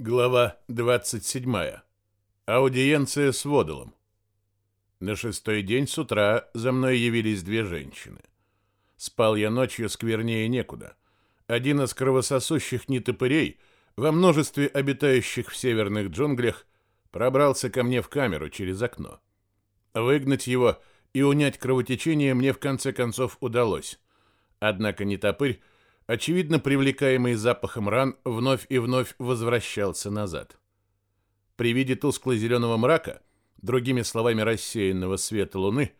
Глава 27. Аудиенция с Водолом. На шестой день с утра за мной явились две женщины. Спал я ночью сквернее некуда. Один из кровососущих нетопырей, во множестве обитающих в северных джунглях, пробрался ко мне в камеру через окно. Выгнать его и унять кровотечение мне в конце концов удалось. Однако нетопырь очевидно привлекаемый запахом ран, вновь и вновь возвращался назад. При виде тускло-зеленого мрака, другими словами рассеянного света луны,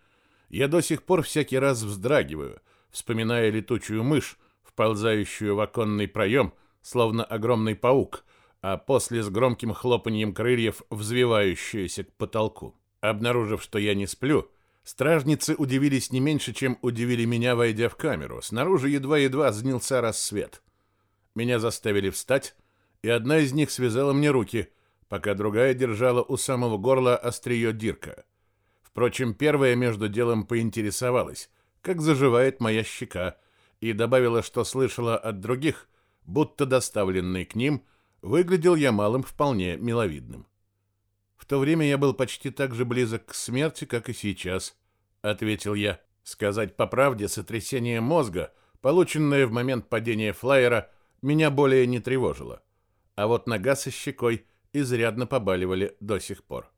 я до сих пор всякий раз вздрагиваю, вспоминая летучую мышь, вползающую в оконный проем, словно огромный паук, а после с громким хлопаньем крыльев взвивающуюся к потолку. Обнаружив, что я не сплю, Стражницы удивились не меньше, чем удивили меня, войдя в камеру. Снаружи едва-едва занялся рассвет. Меня заставили встать, и одна из них связала мне руки, пока другая держала у самого горла острие дирка. Впрочем, первая между делом поинтересовалась, как заживает моя щека, и добавила, что слышала от других, будто доставленный к ним, выглядел я малым вполне миловидным. В то время я был почти так же близок к смерти, как и сейчас, ответил я. Сказать по правде, сотрясение мозга, полученное в момент падения флайера, меня более не тревожило. А вот нога со щекой изрядно побаливали до сих пор.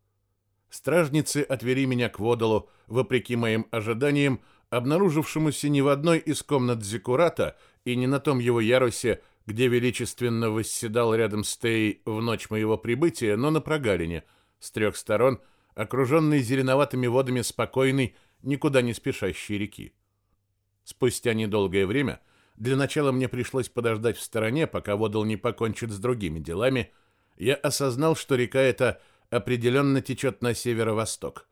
Стражницы отвели меня к водолу, вопреки моим ожиданиям, обнаружившемуся не в одной из комнат Зикурата и не на том его ярусе, где величественно восседал рядом с Теей в ночь моего прибытия, но на прогалине – с трех сторон, окруженный зеленоватыми водами спокойной, никуда не спешащей реки. Спустя недолгое время для начала мне пришлось подождать в стороне, пока водол не покончит с другими делами. Я осознал, что река эта определенно течет на северо-восток.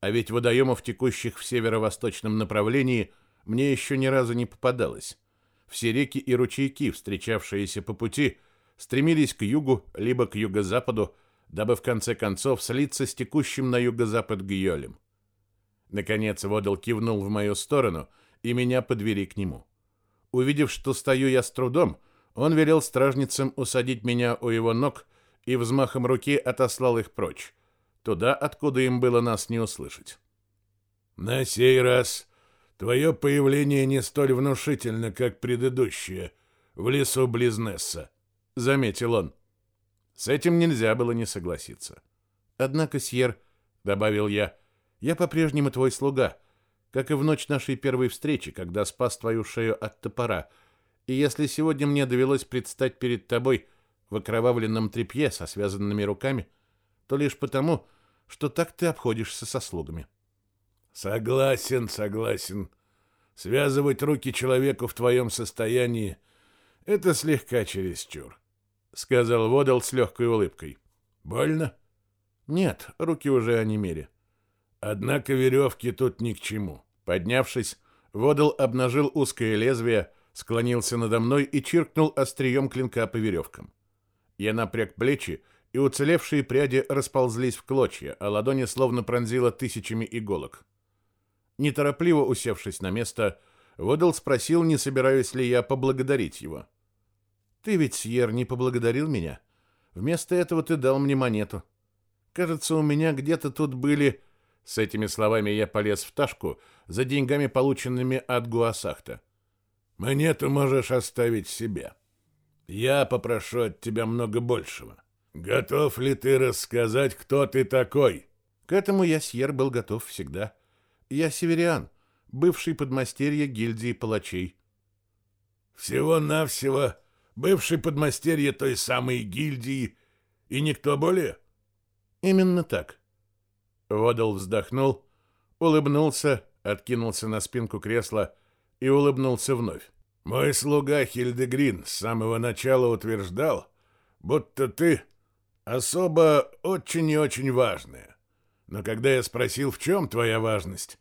А ведь водоемов, текущих в северо-восточном направлении, мне еще ни разу не попадалось. Все реки и ручейки, встречавшиеся по пути, стремились к югу, либо к юго-западу, дабы в конце концов слиться с текущим на юго-запад Гиолем. Наконец Водол кивнул в мою сторону, и меня подвели к нему. Увидев, что стою я с трудом, он велел стражницам усадить меня у его ног и взмахом руки отослал их прочь, туда, откуда им было нас не услышать. «На сей раз твое появление не столь внушительно, как предыдущее, в лесу Близнесса», — заметил он. С этим нельзя было не согласиться. Однако, Сьер, добавил я, я по-прежнему твой слуга, как и в ночь нашей первой встречи, когда спас твою шею от топора. И если сегодня мне довелось предстать перед тобой в окровавленном тряпье со связанными руками, то лишь потому, что так ты обходишься со слугами. Согласен, согласен. Связывать руки человеку в твоем состоянии — это слегка чересчур. — сказал Водол с легкой улыбкой. «Больно?» «Нет, руки уже онемели». «Однако веревки тут ни к чему». Поднявшись, Водол обнажил узкое лезвие, склонился надо мной и чиркнул острием клинка по веревкам. Я напряг плечи, и уцелевшие пряди расползлись в клочья, а ладони словно пронзило тысячами иголок. Неторопливо усевшись на место, Водол спросил, не собираюсь ли я поблагодарить его. — ты ведь, Сьер, не поблагодарил меня. Вместо этого ты дал мне монету. Кажется, у меня где-то тут были... С этими словами я полез в ташку за деньгами, полученными от Гуасахта. Монету можешь оставить себе. Я попрошу от тебя много большего. Готов ли ты рассказать, кто ты такой? К этому я, Сьер, был готов всегда. Я северян, бывший подмастерье гильдии палачей. Всего-навсего бывший подмастерье той самой гильдии и никто более? Именно так. Водол вздохнул, улыбнулся, откинулся на спинку кресла и улыбнулся вновь. Мой слуга Хильдегрин с самого начала утверждал, будто ты особо очень и очень важная. Но когда я спросил, в чем твоя важность,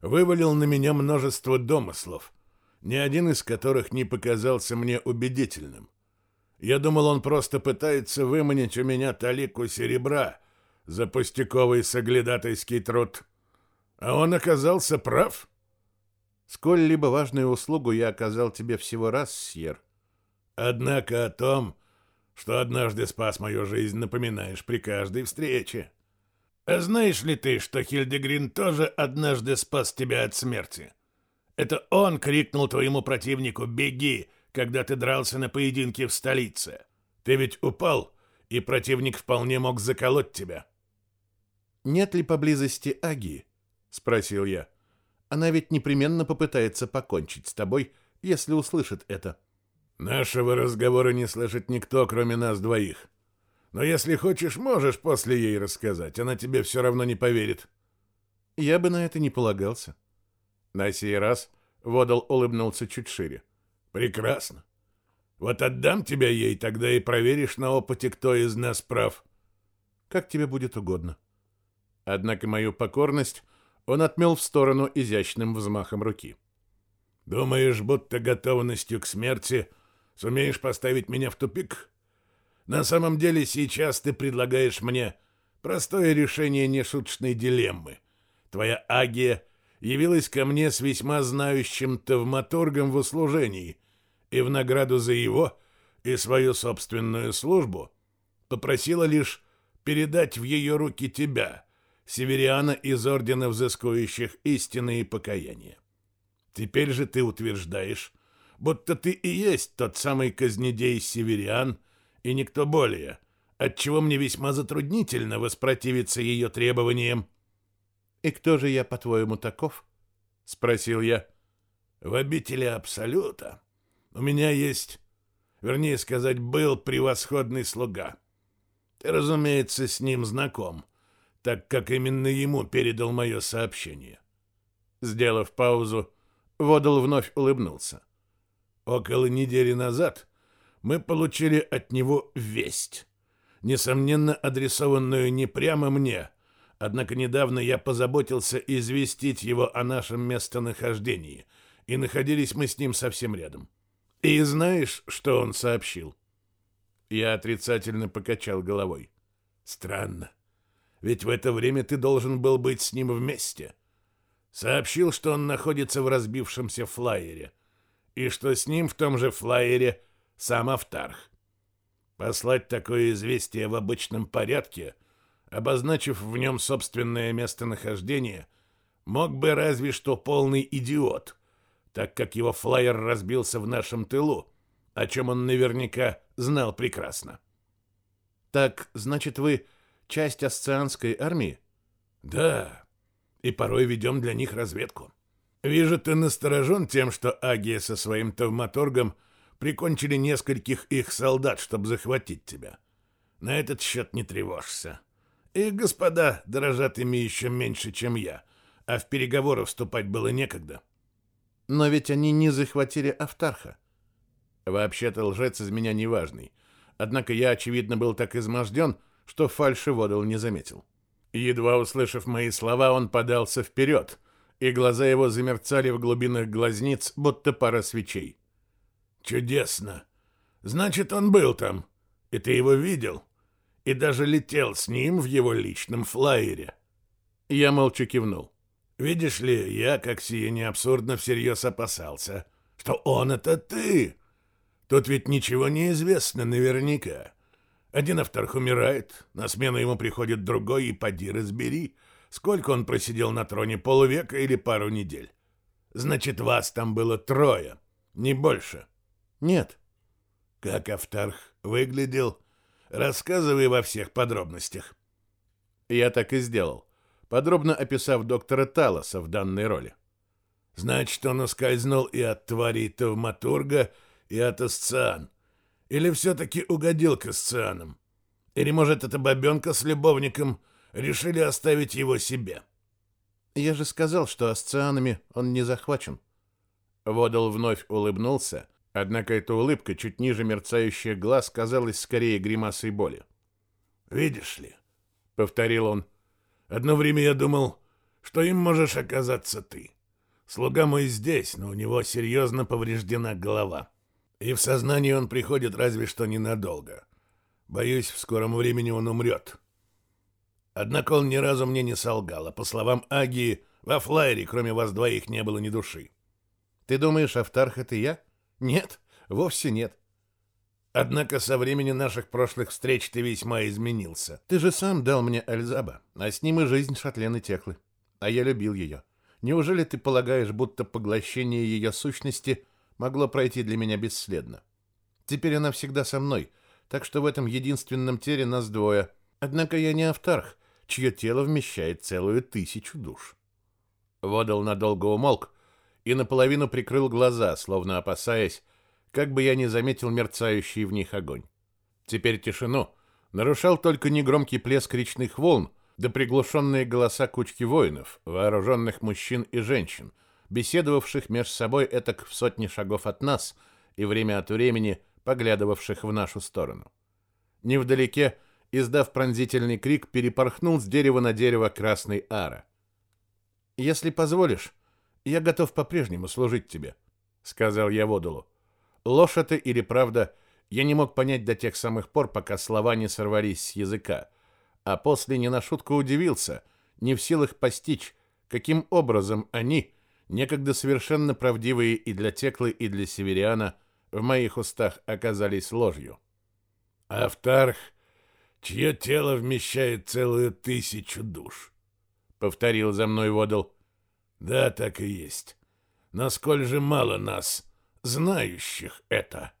вывалил на меня множество домыслов — ни один из которых не показался мне убедительным. Я думал, он просто пытается выманить у меня талику серебра за пустяковый соглядатайский труд. А он оказался прав. Сколь-либо важную услугу я оказал тебе всего раз, Сьер. Однако о том, что однажды спас мою жизнь, напоминаешь при каждой встрече. А знаешь ли ты, что Хильдегрин тоже однажды спас тебя от смерти? Это он крикнул твоему противнику «Беги!», когда ты дрался на поединке в столице. Ты ведь упал, и противник вполне мог заколоть тебя. «Нет ли поблизости Аги?» — спросил я. «Она ведь непременно попытается покончить с тобой, если услышит это». «Нашего разговора не слышит никто, кроме нас двоих. Но если хочешь, можешь после ей рассказать. Она тебе все равно не поверит». Я бы на это не полагался. На сей раз Водол улыбнулся чуть шире. «Прекрасно. Вот отдам тебя ей, тогда и проверишь на опыте, кто из нас прав». «Как тебе будет угодно». Однако мою покорность он отмел в сторону изящным взмахом руки. «Думаешь, будто готовностью к смерти сумеешь поставить меня в тупик? На самом деле сейчас ты предлагаешь мне простое решение нешуточной дилеммы. Твоя агия явилась ко мне с весьма знающим тавматургом в услужении, и в награду за его и свою собственную службу попросила лишь передать в ее руки тебя, севериана из Ордена Взыскующих Истины и Покаяния. Теперь же ты утверждаешь, будто ты и есть тот самый казнедей севериан, и никто более, отчего мне весьма затруднительно воспротивиться ее требованиям. «И кто же я, по-твоему, таков?» — спросил я. «В обители Абсолюта у меня есть, вернее сказать, был превосходный слуга. Ты, разумеется, с ним знаком, так как именно ему передал мое сообщение». Сделав паузу, Водол вновь улыбнулся. «Около недели назад мы получили от него весть, несомненно адресованную не прямо мне, — Однако недавно я позаботился известить его о нашем местонахождении, и находились мы с ним совсем рядом. И знаешь, что он сообщил? Я отрицательно покачал головой. Странно. Ведь в это время ты должен был быть с ним вместе. Сообщил, что он находится в разбившемся флайере, и что с ним в том же флайере сам Автарх. Послать такое известие в обычном порядке — обозначив в нем собственное местонахождение, мог бы разве что полный идиот, так как его флайер разбился в нашем тылу, о чем он наверняка знал прекрасно. Так, значит, вы часть асцианской армии? Да, и порой ведем для них разведку. Вижу, ты насторожен тем, что Агия со своим тавматоргом прикончили нескольких их солдат, чтобы захватить тебя. На этот счет не тревожься. И господа дорожат ими еще меньше, чем я, а в переговоры вступать было некогда. Но ведь они не захватили Автарха. Вообще-то лжец из меня неважный. Однако я, очевидно, был так изможден, что фальшиводол не заметил. Едва услышав мои слова, он подался вперед, и глаза его замерцали в глубинах глазниц, будто пара свечей. «Чудесно! Значит, он был там, и ты его видел?» и даже летел с ним в его личном флайере. Я молча кивнул. Видишь ли, я, как сие абсурдно, всерьез опасался, что он — это ты. Тут ведь ничего не известно наверняка. Один авторх умирает, на смену ему приходит другой, и поди разбери, сколько он просидел на троне, полувека или пару недель. Значит, вас там было трое, не больше. Нет. Как Автарх выглядел? Рассказывай во всех подробностях. Я так и сделал, подробно описав доктора Талоса в данной роли. Значит, он ускользнул и от тварей Тавматурга, и от Асциан. Или все-таки угодил к Асцианам? Или, может, эта бабенка с любовником решили оставить его себе? Я же сказал, что Асцианами он не захвачен. Водол вновь улыбнулся, Однако эта улыбка, чуть ниже мерцающих глаз, казалась скорее гримасой боли. «Видишь ли», — повторил он, — «одно время я думал, что им можешь оказаться ты. Слуга мой здесь, но у него серьезно повреждена голова. И в сознание он приходит разве что ненадолго. Боюсь, в скором времени он умрет». Однако он ни разу мне не солгал, а по словам Агии, во флайере, кроме вас двоих, не было ни души. «Ты думаешь, Автарх — это я?» Нет, вовсе нет. Однако со времени наших прошлых встреч ты весьма изменился. Ты же сам дал мне Эльзаба, а с ним и жизнь Шатлены Теклы. А я любил ее. Неужели ты полагаешь, будто поглощение ее сущности могло пройти для меня бесследно? Теперь она всегда со мной, так что в этом единственном теле нас двое. Однако я не автарх, чье тело вмещает целую тысячу душ. Водал надолго умолк и наполовину прикрыл глаза, словно опасаясь, как бы я не заметил мерцающий в них огонь. Теперь тишину нарушал только негромкий плеск речных волн, да приглушенные голоса кучки воинов, вооруженных мужчин и женщин, беседовавших между собой этак в сотни шагов от нас и время от времени поглядывавших в нашу сторону. Невдалеке, издав пронзительный крик, перепорхнул с дерева на дерево красный ара. «Если позволишь, я готов по-прежнему служить тебе», — сказал я Водулу. Ложь это или правда, я не мог понять до тех самых пор, пока слова не сорвались с языка, а после не на шутку удивился, не в силах постичь, каким образом они, некогда совершенно правдивые и для Теклы, и для Севериана, в моих устах оказались ложью. «Автарх, чье тело вмещает целую тысячу душ», — повторил за мной Водол. «Да, так и есть. Насколько же мало нас, знающих это».